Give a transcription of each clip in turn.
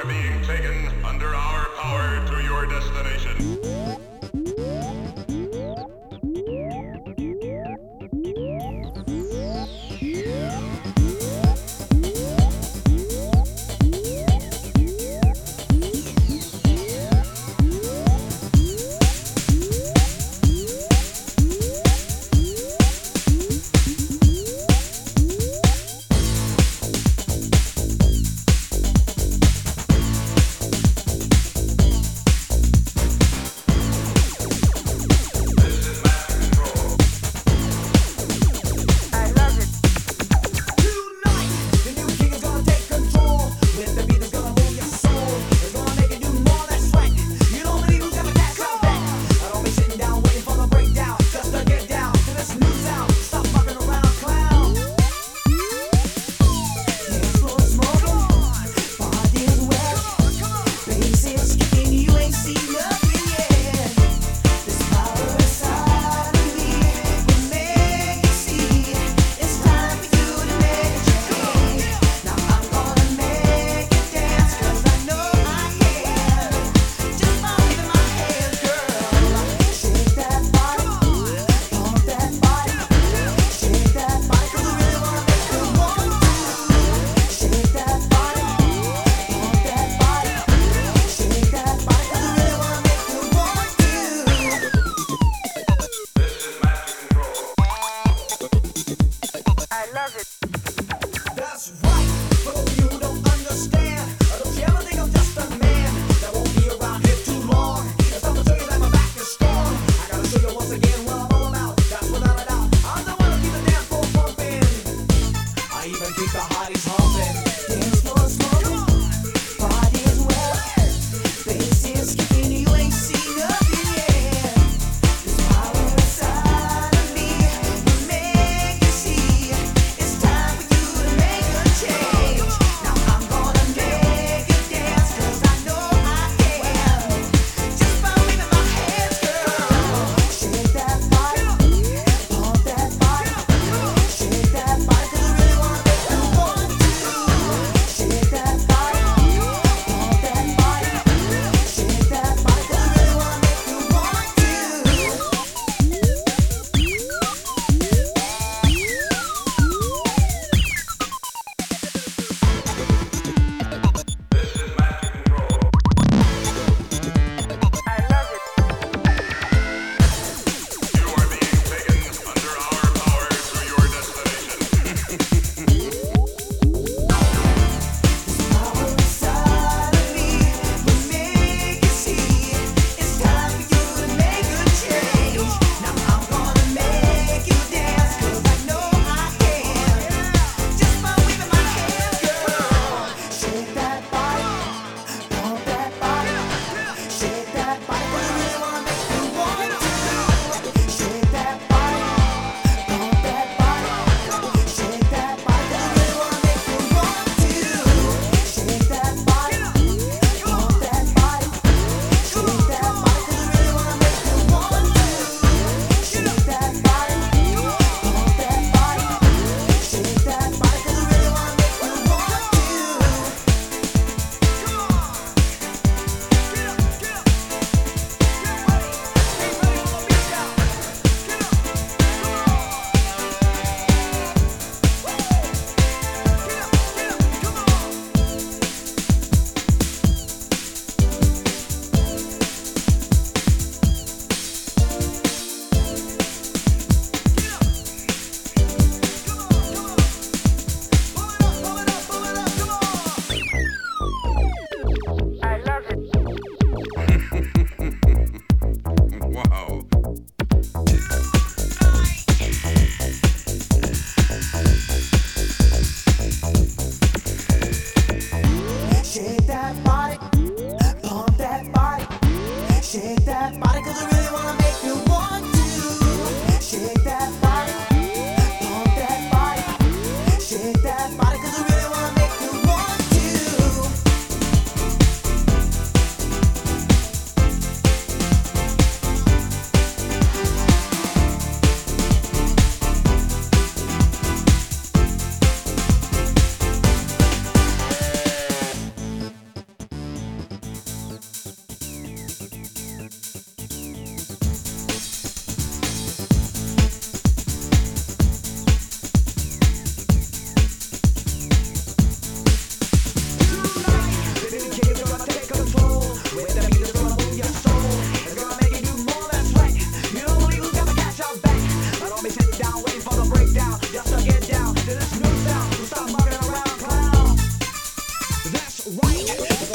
are being taken under our power to your destination.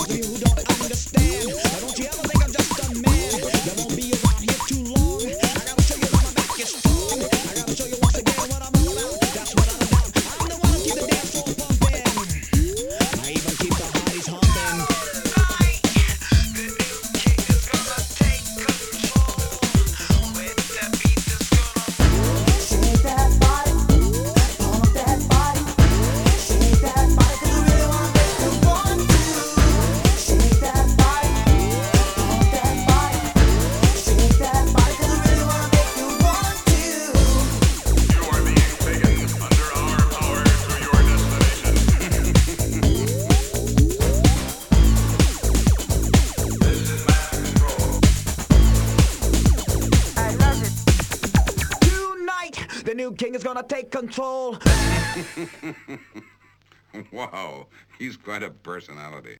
You who don't understand. Don't you ever new king is gonna take control. Wow, he's quite a personality.